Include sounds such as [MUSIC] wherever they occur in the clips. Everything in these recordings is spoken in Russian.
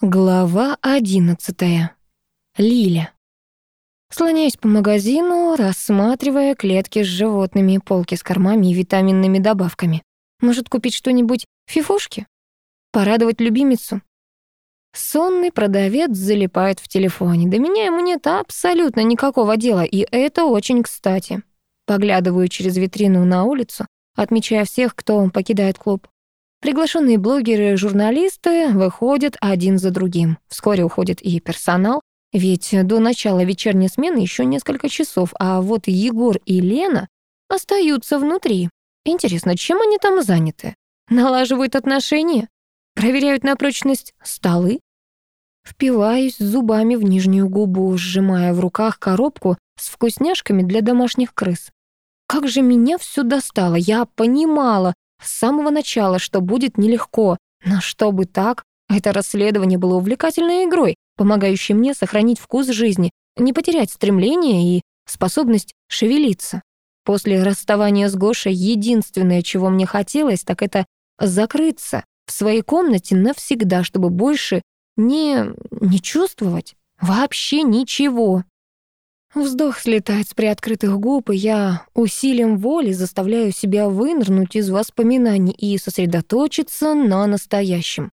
Глава одиннадцатая. Лиля. Слоняюсь по магазину, рассматривая клетки с животными, полки с кормами и витаминными добавками. Может, купить что-нибудь фифушки? Порадовать любимицу? Сонный продавец залипает в телефоне. До меня ему нет абсолютно никакого дела, и это очень кстати. Поглядываю через витрину на улицу, отмечая всех, кто покидает клуб. Приглашенные блогеры и журналисты выходят один за другим. Вскоре уходит и персонал, ведь до начала вечерней смены еще несколько часов, а вот Егор и Лена остаются внутри. Интересно, чем они там заняты? Налаживают отношения? Проверяют на прочность столы? Впиваюсь зубами в нижнюю губу, сжимая в руках коробку с вкусняшками для домашних крыс. Как же меня все достало, я понимала, с самого начала, что будет нелегко, но чтобы так, это расследование было увлекательной игрой, помогающей мне сохранить вкус жизни, не потерять стремление и способность шевелиться. После расставания с Гошей единственное, чего мне хотелось, так это закрыться в своей комнате навсегда, чтобы больше не, не чувствовать вообще ничего. Вздох слетает с приоткрытых губ, и я усилием воли заставляю себя вынырнуть из воспоминаний и сосредоточиться на настоящем.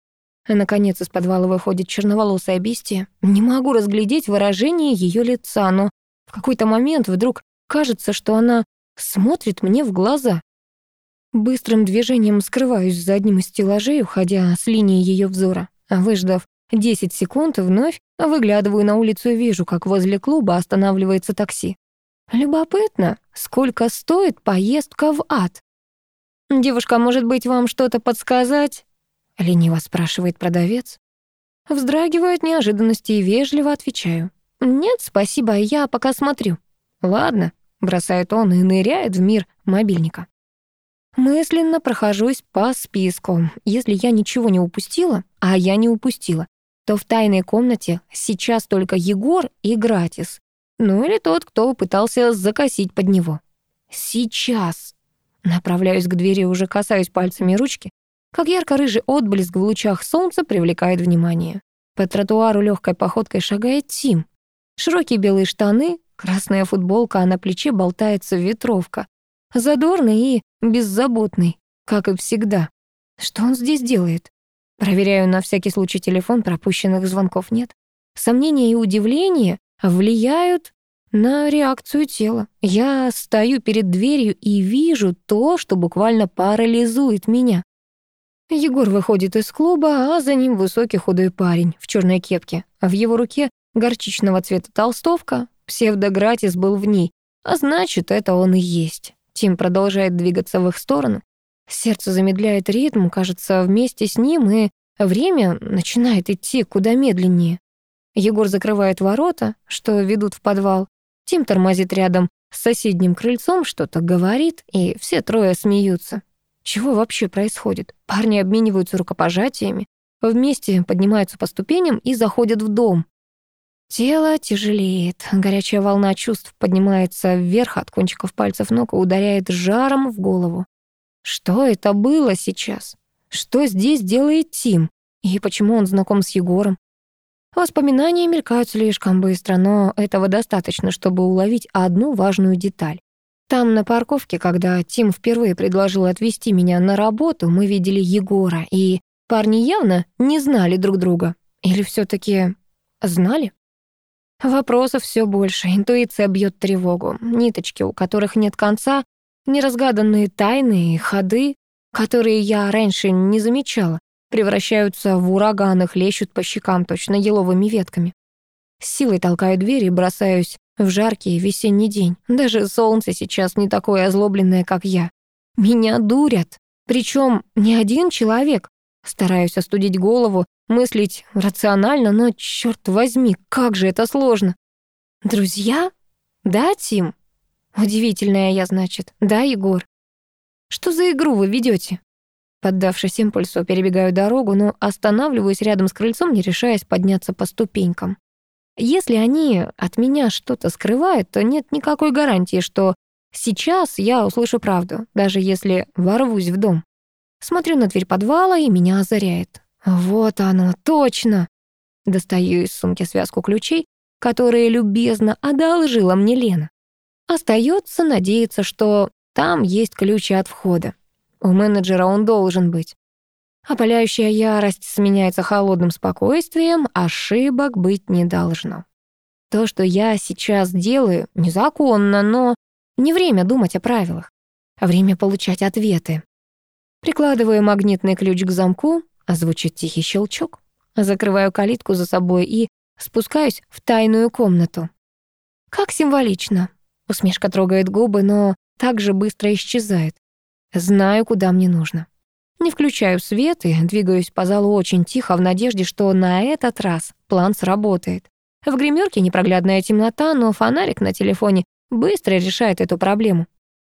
Наконец из подвала выходит черноволосая бестия. Не могу разглядеть выражение ее лица, но в какой-то момент вдруг кажется, что она смотрит мне в глаза. Быстрым движением скрываюсь за одним из стеллажей, уходя с линии ее взора. Выждав Десять секунд вновь выглядываю на улицу и вижу, как возле клуба останавливается такси. Любопытно, сколько стоит поездка в ад? «Девушка, может быть, вам что-то подсказать?» — лениво спрашивает продавец. Вздрагиваю от неожиданности и вежливо отвечаю. «Нет, спасибо, я пока смотрю». «Ладно», — бросает он и ныряет в мир мобильника. Мысленно прохожусь по списку. Если я ничего не упустила, а я не упустила, то в тайной комнате сейчас только Егор и Гратис. Ну или тот, кто пытался закосить под него. Сейчас. Направляюсь к двери, уже касаюсь пальцами ручки. Как ярко-рыжий отблеск в лучах солнца привлекает внимание. По тротуару легкой походкой шагает Тим. Широкие белые штаны, красная футболка, а на плече болтается ветровка. Задорный и беззаботный, как и всегда. Что он здесь делает? Проверяю на всякий случай телефон, пропущенных звонков нет. Сомнения и удивление влияют на реакцию тела. Я стою перед дверью и вижу то, что буквально парализует меня. Егор выходит из клуба, а за ним высокий худой парень в черной кепке. А в его руке горчичного цвета толстовка. Псевдогратис был в ней, а значит, это он и есть. Тим продолжает двигаться в их сторону. Сердце замедляет ритм, кажется, вместе с ним, и время начинает идти куда медленнее. Егор закрывает ворота, что ведут в подвал. Тим тормозит рядом с соседним крыльцом, что-то говорит, и все трое смеются. Чего вообще происходит? Парни обмениваются рукопожатиями, вместе поднимаются по ступеням и заходят в дом. Тело тяжелеет, горячая волна чувств поднимается вверх от кончиков пальцев ног и ударяет жаром в голову. Что это было сейчас? Что здесь делает Тим? И почему он знаком с Егором? Воспоминания мелькают слишком быстро, но этого достаточно, чтобы уловить одну важную деталь. Там, на парковке, когда Тим впервые предложил отвезти меня на работу, мы видели Егора, и парни явно не знали друг друга. Или все таки знали? Вопросов все больше, интуиция бьет тревогу. Ниточки, у которых нет конца, Неразгаданные тайны и ходы, которые я раньше не замечала, превращаются в ураганы, хлещут по щекам точно еловыми ветками. С силой толкаю дверь и бросаюсь в жаркий весенний день. Даже солнце сейчас не такое озлобленное, как я. Меня дурят. Причем не один человек. Стараюсь остудить голову, мыслить рационально, но, черт возьми, как же это сложно. Друзья? Да, Тим? Удивительная я, значит. Да, Егор? Что за игру вы ведете? Поддавшись импульсу, перебегаю дорогу, но останавливаюсь рядом с крыльцом, не решаясь подняться по ступенькам. Если они от меня что-то скрывают, то нет никакой гарантии, что сейчас я услышу правду, даже если ворвусь в дом. Смотрю на дверь подвала, и меня озаряет. Вот оно, точно. Достаю из сумки связку ключей, которые любезно одолжила мне Лена. Остается надеяться, что там есть ключи от входа. У менеджера он должен быть. Опаляющая ярость сменяется холодным спокойствием, ошибок быть не должно. То, что я сейчас делаю, незаконно, но не время думать о правилах, а время получать ответы. Прикладываю магнитный ключ к замку, а звучит тихий щелчок. Закрываю калитку за собой и спускаюсь в тайную комнату. Как символично. Усмешка трогает губы, но так же быстро исчезает. Знаю, куда мне нужно. Не включаю свет и двигаюсь по залу очень тихо в надежде, что на этот раз план сработает. В гримерке непроглядная темнота, но фонарик на телефоне быстро решает эту проблему.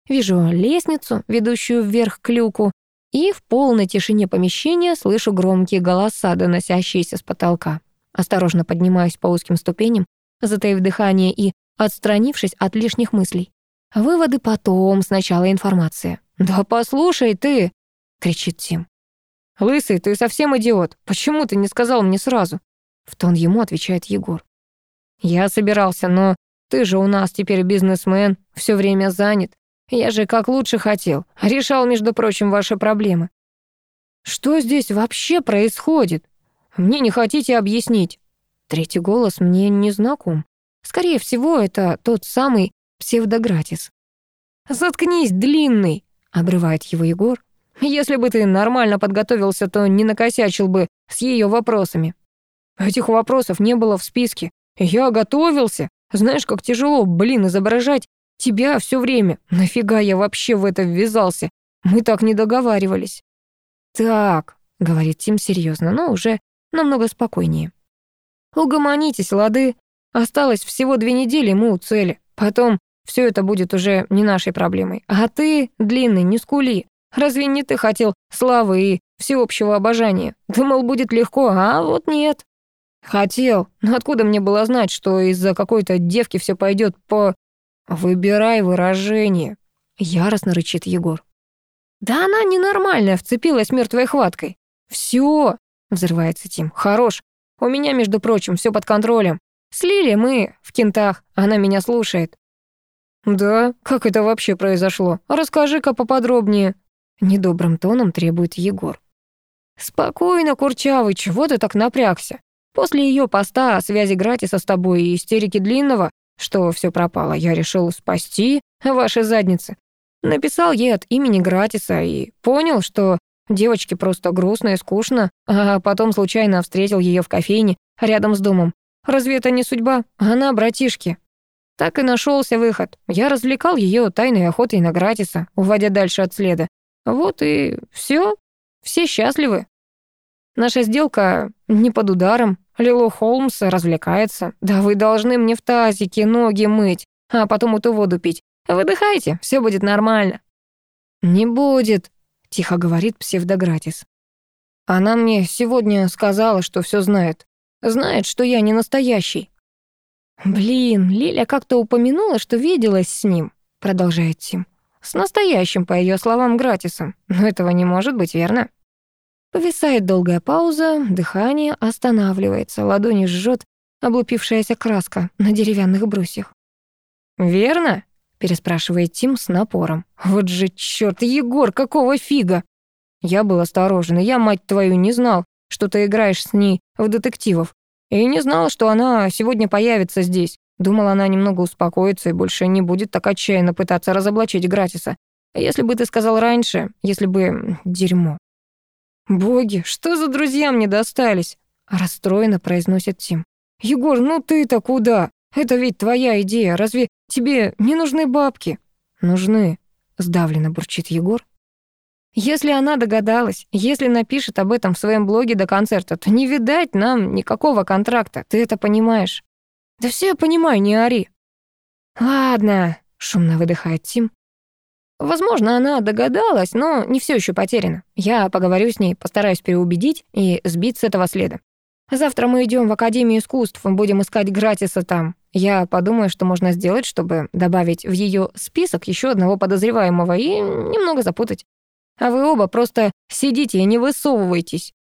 Вижу лестницу, ведущую вверх к люку, и в полной тишине помещения слышу громкие голоса, доносящиеся с потолка. Осторожно поднимаюсь по узким ступеням, затаив дыхание и отстранившись от лишних мыслей. Выводы потом, сначала информация. «Да послушай ты!» — кричит Тим. «Лысый, ты совсем идиот. Почему ты не сказал мне сразу?» В тон ему отвечает Егор. «Я собирался, но ты же у нас теперь бизнесмен, все время занят. Я же как лучше хотел. Решал, между прочим, ваши проблемы». «Что здесь вообще происходит? Мне не хотите объяснить?» Третий голос мне не знаком. Скорее всего, это тот самый псевдогратис. «Заткнись, длинный!» — обрывает его Егор. «Если бы ты нормально подготовился, то не накосячил бы с ее вопросами. Этих вопросов не было в списке. Я готовился. Знаешь, как тяжело, блин, изображать тебя все время. Нафига я вообще в это ввязался? Мы так не договаривались». «Так», — говорит Тим серьезно, но уже намного спокойнее. «Угомонитесь, лады. Осталось всего две недели, мы у цели. Потом все это будет уже не нашей проблемой. А ты, длинный, не скули. Разве не ты хотел славы и всеобщего обожания? Думал, будет легко, а вот нет. Хотел, но откуда мне было знать, что из-за какой-то девки все пойдет по... Выбирай выражение. Яростно рычит Егор. Да она ненормальная, вцепилась мертвой хваткой. Все, взрывается Тим. Хорош. У меня, между прочим, все под контролем. Слили мы в кентах, она меня слушает. «Да? Как это вообще произошло? Расскажи-ка поподробнее». Недобрым тоном требует Егор. «Спокойно, Курчавый, чего ты так напрягся? После ее поста о связи Гратиса с тобой и истерики Длинного, что все пропало, я решил спасти ваши задницы. Написал ей от имени Гратиса и понял, что девочке просто грустно и скучно, а потом случайно встретил ее в кофейне рядом с домом. Разве это не судьба? Она братишки. Так и нашелся выход. Я развлекал ее тайной охотой на Гратиса, уводя дальше от следа. Вот и все. Все счастливы. Наша сделка не под ударом. Лило Холмс развлекается. Да вы должны мне в тазике ноги мыть, а потом эту воду пить. Выдыхайте, все будет нормально. Не будет, тихо говорит псевдогратис. Она мне сегодня сказала, что все знает. Знает, что я не настоящий. «Блин, Лиля как-то упомянула, что виделась с ним», — продолжает Тим. «С настоящим, по ее словам, Гратисом. Но этого не может быть, верно?» Повисает долгая пауза, дыхание останавливается, ладони жжет облупившаяся краска на деревянных брусьях. «Верно?» — переспрашивает Тим с напором. «Вот же чёрт, Егор, какого фига?» Я был осторожен, я, мать твою, не знал, что ты играешь с ней в детективов. И не знала, что она сегодня появится здесь. Думала, она немного успокоится и больше не будет так отчаянно пытаться разоблачить Гратиса. Если бы ты сказал раньше, если бы... дерьмо. «Боги, что за друзья мне достались?» Расстроенно произносит Тим. «Егор, ну ты-то куда? Это ведь твоя идея. Разве тебе не нужны бабки?» «Нужны», — сдавленно бурчит Егор. Если она догадалась, если напишет об этом в своем блоге до концерта, то не видать нам никакого контракта, ты это понимаешь? Да все я понимаю, не ори. Ладно, шумно выдыхает Тим. Возможно, она догадалась, но не все еще потеряно. Я поговорю с ней, постараюсь переубедить и сбить с этого следа. Завтра мы идем в Академию искусств, будем искать Гратиса там. Я подумаю, что можно сделать, чтобы добавить в ее список еще одного подозреваемого и немного запутать. А вы оба просто сидите и не высовывайтесь».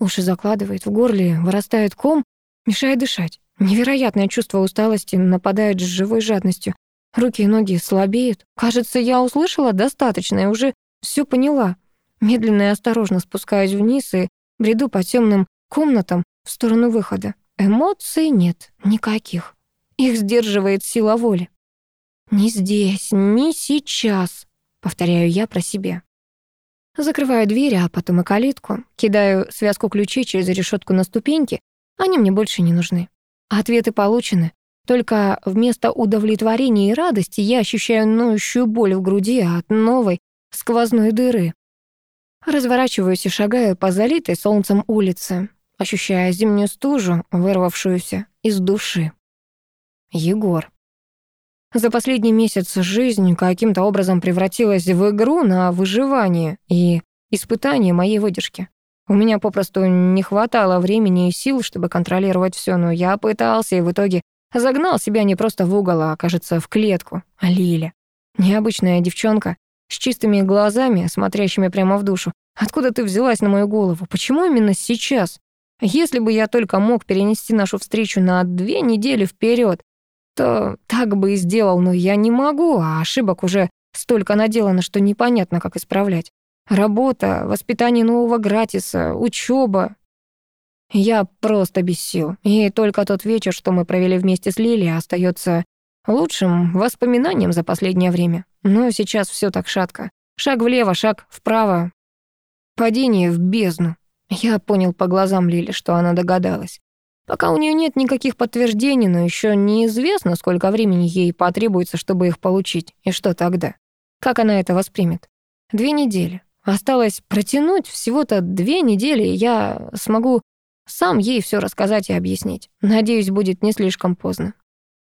Уши закладывает, в горле вырастает ком, мешает дышать. Невероятное чувство усталости нападает с живой жадностью. Руки и ноги слабеют. Кажется, я услышала достаточно и уже все поняла. Медленно и осторожно спускаюсь вниз и бреду по темным комнатам в сторону выхода. Эмоций нет никаких. Их сдерживает сила воли. «Не здесь, не сейчас», — повторяю я про себя. Закрываю дверь, а потом и калитку, кидаю связку ключей через решетку на ступеньки, они мне больше не нужны. Ответы получены, только вместо удовлетворения и радости я ощущаю ноющую боль в груди от новой сквозной дыры. Разворачиваюсь и шагаю по залитой солнцем улице, ощущая зимнюю стужу, вырвавшуюся из души. Егор. За последний месяц жизнь каким-то образом превратилась в игру на выживание и испытание моей выдержки. У меня попросту не хватало времени и сил, чтобы контролировать все, но я пытался и в итоге загнал себя не просто в угол, а, кажется, в клетку. А Лиля. Необычная девчонка с чистыми глазами, смотрящими прямо в душу. Откуда ты взялась на мою голову? Почему именно сейчас? Если бы я только мог перенести нашу встречу на две недели вперед, то так бы и сделал, но я не могу, а ошибок уже столько наделано, что непонятно, как исправлять. Работа, воспитание нового Гратиса, учеба. Я просто без сил. И только тот вечер, что мы провели вместе с Лилией, остается лучшим воспоминанием за последнее время. Но сейчас все так шатко. Шаг влево, шаг вправо. Падение в бездну. Я понял по глазам Лили, что она догадалась. Пока у нее нет никаких подтверждений, но еще неизвестно, сколько времени ей потребуется, чтобы их получить. И что тогда? Как она это воспримет? Две недели. Осталось протянуть всего-то две недели, и я смогу сам ей все рассказать и объяснить. Надеюсь, будет не слишком поздно.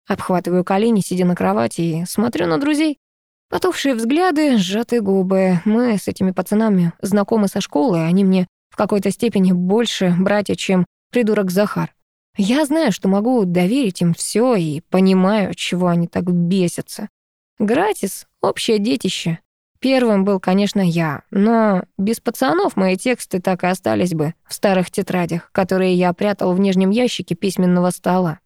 Обхватываю колени, сидя на кровати, и смотрю на друзей. Потухшие взгляды, сжатые губы. Мы с этими пацанами знакомы со школы, они мне в какой-то степени больше братья, чем придурок Захар. Я знаю, что могу доверить им все и понимаю, чего они так бесятся. Гратис — общее детище. Первым был, конечно, я, но без пацанов мои тексты так и остались бы в старых тетрадях, которые я прятал в нижнем ящике письменного стола.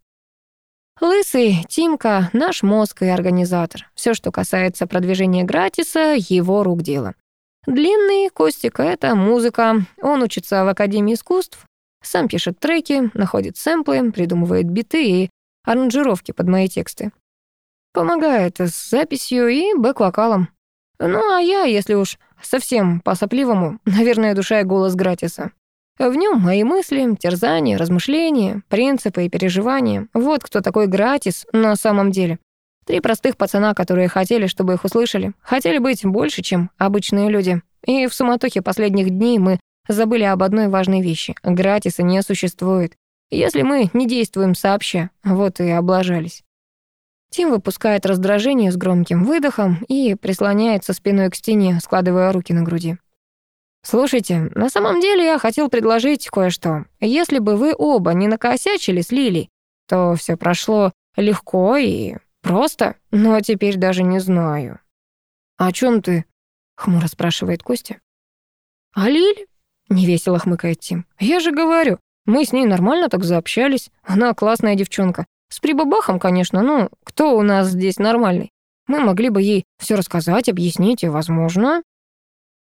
Лысый, Тимка, наш мозг и организатор. Все, что касается продвижения Гратиса, его рук дело. Длинный, Костик — это музыка. Он учится в Академии искусств, сам пишет треки, находит сэмплы, придумывает биты и аранжировки под мои тексты. Помогает с записью и бэк-вокалом. Ну, а я, если уж совсем по-сопливому, [LAUGHS] наверное, душа и голос Гратиса. В нем мои мысли, терзания, размышления, принципы и переживания. Вот кто такой Гратис на самом деле. Три простых пацана, которые хотели, чтобы их услышали. Хотели быть больше, чем обычные люди. И в суматохе последних дней мы забыли об одной важной вещи. Гратиса не существует. Если мы не действуем сообща, вот и облажались. Тим выпускает раздражение с громким выдохом и прислоняется спиной к стене, складывая руки на груди. «Слушайте, на самом деле я хотел предложить кое-что. Если бы вы оба не накосячили с Лилей, то все прошло легко и просто, но теперь даже не знаю». «О чем ты?» — хмуро спрашивает Костя. «А Лиль? Невесело хмыкает Тим. «Я же говорю, мы с ней нормально так заобщались. Она классная девчонка. С прибабахом, конечно, но кто у нас здесь нормальный? Мы могли бы ей все рассказать, объяснить, и, возможно...»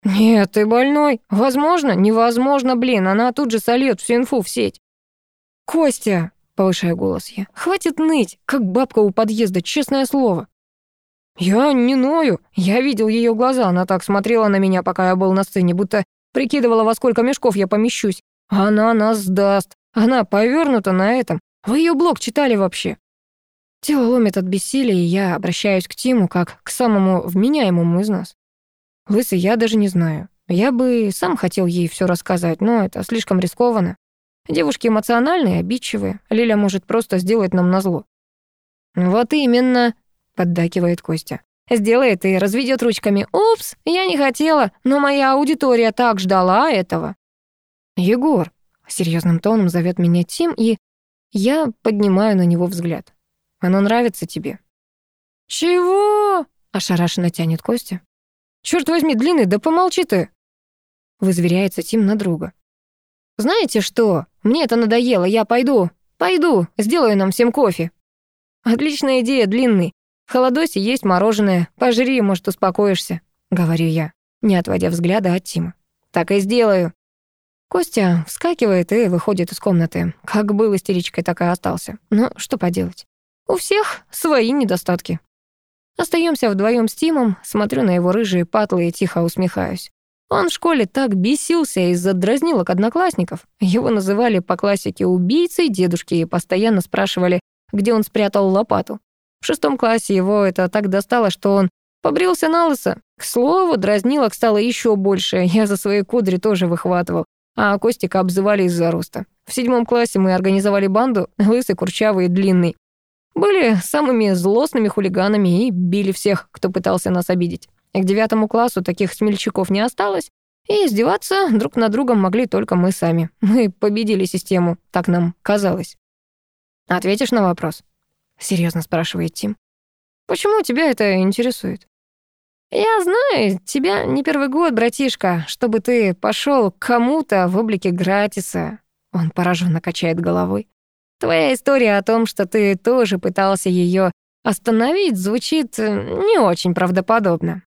«Нет, ты больной. Возможно, невозможно, блин, она тут же сольет всю инфу в сеть». «Костя!» — повышая голос я. «Хватит ныть, как бабка у подъезда, честное слово». «Я не ною. Я видел ее глаза, она так смотрела на меня, пока я был на сцене, будто Прикидывала, во сколько мешков я помещусь. Она нас сдаст. Она повернута на этом. Вы ее блог читали вообще?» Тело ломит от бессилия, и я обращаюсь к Тиму как к самому вменяемому из нас. Лысый, я даже не знаю. Я бы сам хотел ей все рассказать, но это слишком рискованно. Девушки эмоциональные, обидчивые. Лиля может просто сделать нам назло. «Вот именно», — поддакивает Костя. Сделает и разведет ручками. «Упс, я не хотела, но моя аудитория так ждала этого». «Егор», — серьезным тоном зовет меня Тим, и я поднимаю на него взгляд. «Оно нравится тебе?» «Чего?» — ошарашенно тянет Костя. «Чёрт возьми, длинный, да помолчи ты!» Вызверяется Тим на друга. «Знаете что? Мне это надоело, я пойду. Пойду, сделаю нам всем кофе». «Отличная идея, длинный. В холодосе есть мороженое. Пожри, может, успокоишься», — говорю я, не отводя взгляда от Тима. «Так и сделаю». Костя вскакивает и выходит из комнаты. Как был истеричкой, так и остался. Но что поделать. У всех свои недостатки. Остаемся вдвоем с Тимом, смотрю на его рыжие патлы и тихо усмехаюсь. Он в школе так бесился из-за дразнилок одноклассников. Его называли по классике убийцей дедушки и постоянно спрашивали, где он спрятал лопату. В шестом классе его это так достало, что он побрился на лысо. К слову, дразнилок стало еще больше, я за свои кудри тоже выхватывал, а Костика обзывали из-за роста. В седьмом классе мы организовали банду, лысый, курчавый и длинный. Были самыми злостными хулиганами и били всех, кто пытался нас обидеть. К девятому классу таких смельчаков не осталось, и издеваться друг над другом могли только мы сами. Мы победили систему, так нам казалось. «Ответишь на вопрос?» — серьезно спрашивает Тим. «Почему тебя это интересует?» «Я знаю, тебя не первый год, братишка, чтобы ты пошел к кому-то в облике Гратиса». Он пораженно качает головой. «Твоя история о том, что ты тоже пытался ее остановить, звучит э, не очень правдоподобно.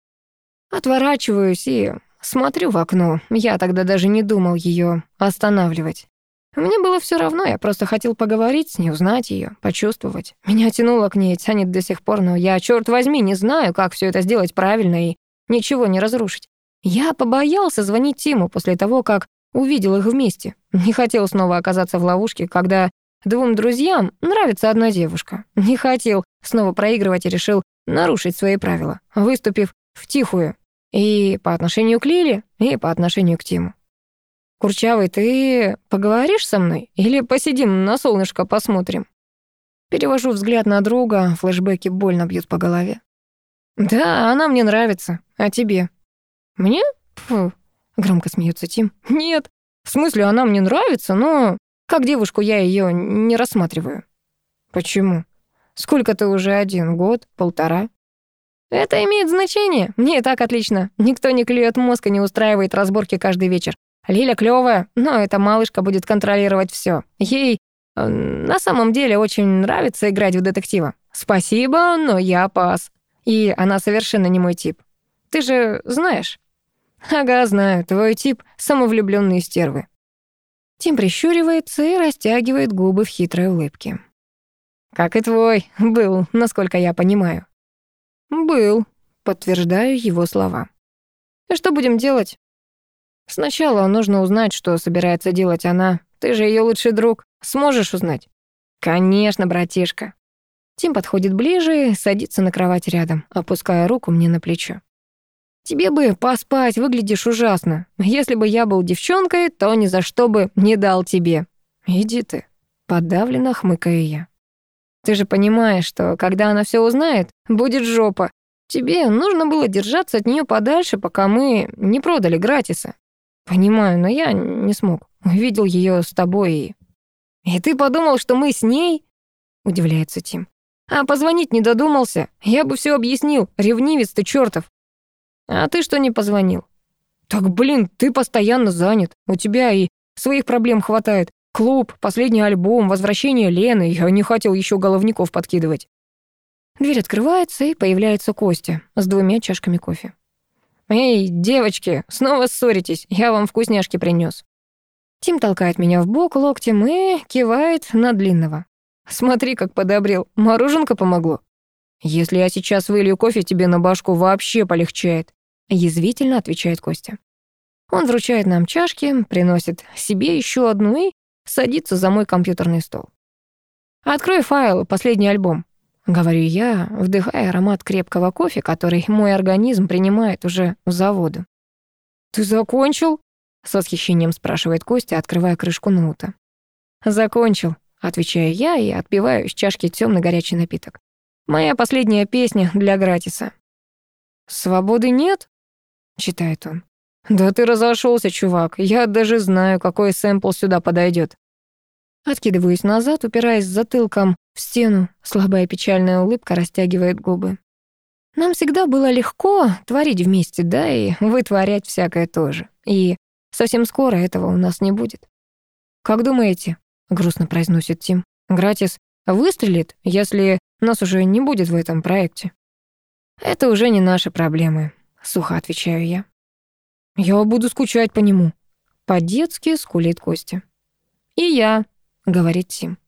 Отворачиваюсь и смотрю в окно. Я тогда даже не думал ее останавливать. Мне было все равно, я просто хотел поговорить с ней, узнать ее, почувствовать. Меня тянуло к ней, тянет до сих пор, но я, черт возьми, не знаю, как все это сделать правильно и ничего не разрушить. Я побоялся звонить Тиму после того, как увидел их вместе. Не хотел снова оказаться в ловушке, когда двум друзьям нравится одна девушка. Не хотел снова проигрывать и решил нарушить свои правила, выступив втихую и по отношению к Лиле, и по отношению к Тиму. «Курчавый, ты поговоришь со мной? Или посидим на солнышко посмотрим?» Перевожу взгляд на друга, флешбеки больно бьют по голове. «Да, она мне нравится. А тебе?» «Мне? Фу», — громко смеется Тим. «Нет. В смысле, она мне нравится, но как девушку я ее не рассматриваю». «Почему? Сколько ты уже один? Год? Полтора?» Это имеет значение. Мне и так отлично. Никто не клюет мозг и не устраивает разборки каждый вечер. Лиля клёвая, но эта малышка будет контролировать всё. Ей э, на самом деле очень нравится играть в детектива. Спасибо, но я пас. И она совершенно не мой тип. Ты же знаешь? Ага, знаю, твой тип — самовлюбленные стервы. Тим прищуривается и растягивает губы в хитрой улыбке. Как и твой, был, насколько я понимаю. «Был», — подтверждаю его слова. «И что будем делать?» «Сначала нужно узнать, что собирается делать она. Ты же ее лучший друг. Сможешь узнать?» «Конечно, братишка». Тим подходит ближе, садится на кровать рядом, опуская руку мне на плечо. «Тебе бы поспать, выглядишь ужасно. Если бы я был девчонкой, то ни за что бы не дал тебе. Иди ты». Подавленно хмыкаю я. Ты же понимаешь, что когда она все узнает, будет жопа. Тебе нужно было держаться от нее подальше, пока мы не продали Гратиса. Понимаю, но я не смог. Увидел ее с тобой и... И ты подумал, что мы с ней? Удивляется Тим. А позвонить не додумался. Я бы все объяснил. Ревнивец ты чертов. А ты что не позвонил? Так, блин, ты постоянно занят. У тебя и своих проблем хватает. Клуб, последний альбом, возвращение Лены. Я не хотел еще головников подкидывать. Дверь открывается, и появляется Костя с двумя чашками кофе. «Эй, девочки, снова ссоритесь, я вам вкусняшки принес. Тим толкает меня в бок локтем и кивает на длинного. «Смотри, как подобрел, мороженка помогло». «Если я сейчас вылью кофе, тебе на башку вообще полегчает», язвительно отвечает Костя. Он вручает нам чашки, приносит себе еще одну и садится за мой компьютерный стол. «Открой файл, последний альбом», — говорю я, вдыхая аромат крепкого кофе, который мой организм принимает уже в заводу. «Ты закончил?» — с восхищением спрашивает Костя, открывая крышку ноута. «Закончил», — отвечаю я и отпиваю из чашки темный горячий напиток. «Моя последняя песня для Гратиса». «Свободы нет?» — читает он. «Да ты разошелся, чувак. Я даже знаю, какой сэмпл сюда подойдет. Откидываюсь назад, упираясь затылком в стену. Слабая печальная улыбка растягивает губы. Нам всегда было легко творить вместе, да, и вытворять всякое тоже. И совсем скоро этого у нас не будет. «Как думаете?» — грустно произносит Тим. «Гратис выстрелит, если нас уже не будет в этом проекте?» «Это уже не наши проблемы», — сухо отвечаю я. «Я буду скучать по нему», — по-детски скулит Костя. «И я», — говорит Тим.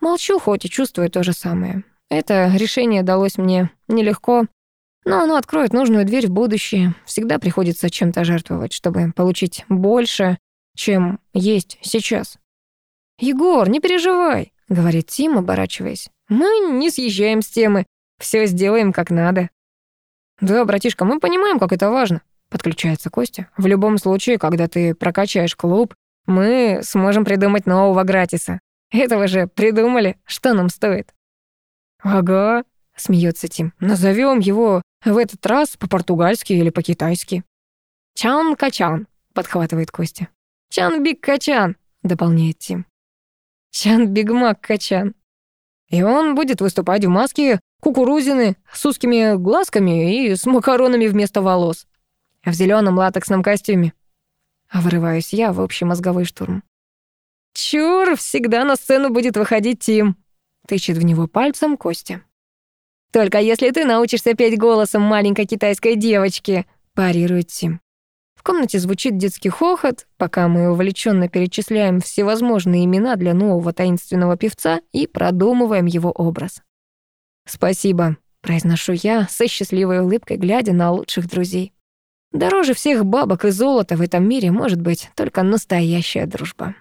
Молчу, хоть и чувствую то же самое. Это решение далось мне нелегко, но оно откроет нужную дверь в будущее. Всегда приходится чем-то жертвовать, чтобы получить больше, чем есть сейчас. «Егор, не переживай», — говорит Тим, оборачиваясь. «Мы не съезжаем с темы. Все сделаем как надо». «Да, братишка, мы понимаем, как это важно», — подключается Костя. «В любом случае, когда ты прокачаешь клуб, мы сможем придумать нового Гратиса. Этого же придумали, что нам стоит». «Ага», — смеется Тим. «Назовем его в этот раз по-португальски или по-китайски». «Чан-качан», — подхватывает Костя. «Чан-биг-качан», — дополняет Тим. Чан-биг-мак-качан. И он будет выступать в маске кукурузины с узкими глазками и с макаронами вместо волос. В зеленом латексном костюме. А вырываюсь я в общий мозговой штурм. «Чур, всегда на сцену будет выходить Тим», — тычет в него пальцем Костя. «Только если ты научишься петь голосом маленькой китайской девочки», — парирует Тим. В комнате звучит детский хохот, пока мы увлеченно перечисляем всевозможные имена для нового таинственного певца и продумываем его образ. «Спасибо», — произношу я со счастливой улыбкой, глядя на лучших друзей. Дороже всех бабок и золота в этом мире может быть только настоящая дружба.